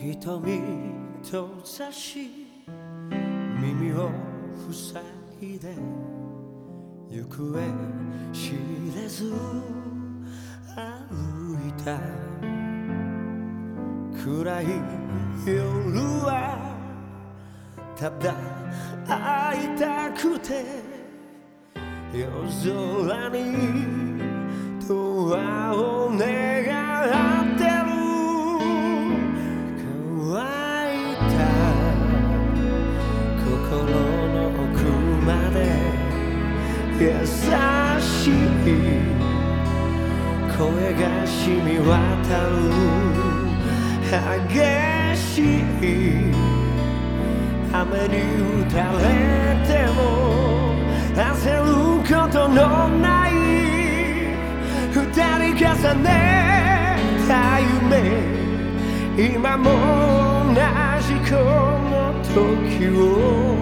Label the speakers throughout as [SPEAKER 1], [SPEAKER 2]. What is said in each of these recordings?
[SPEAKER 1] 瞳閉ざし耳を塞いで行方知れず歩いた。暗い夜はただ会いたくて夜空にドアを優しい声が染み渡る激しい。雨に打たれても焦ることのない。二人重ねた夢今も同じこの時を。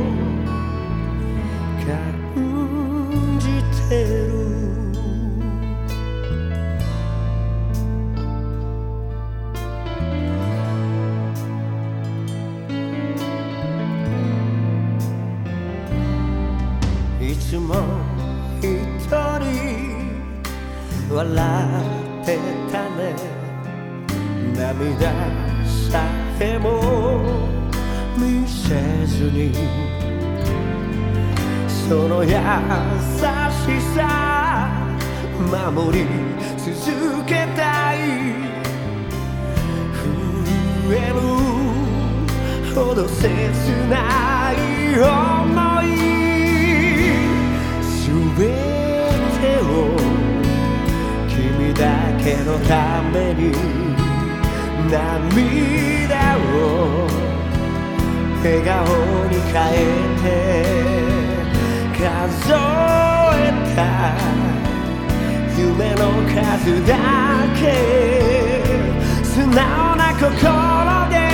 [SPEAKER 1] つも一人笑ってたね涙さえも見せずにその優しさ守り続けたい震えるほど切ない思い全てを君だけのために涙を笑顔に変えて数えた。夢の数だけ素直な心で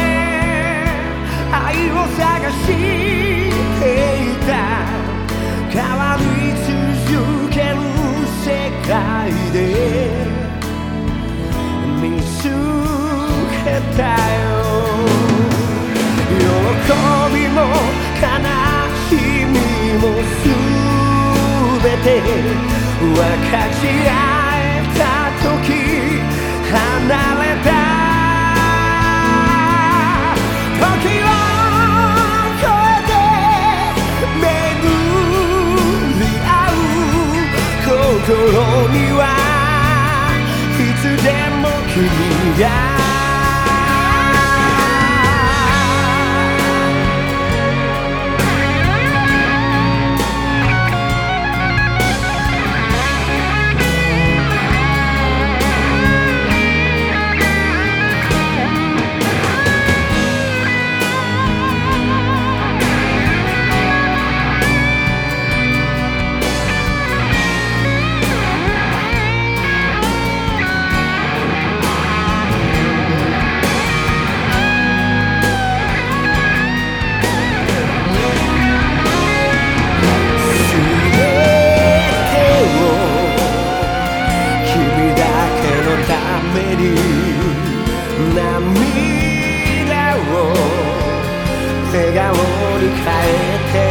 [SPEAKER 1] たよ喜びも悲しみも全て分かち合えた時離れた時を越えて巡り合う心にはいつでも君がめに涙を笑顔に変えて